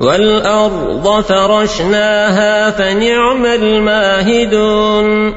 والأرض فرشناها فنعم الماهدون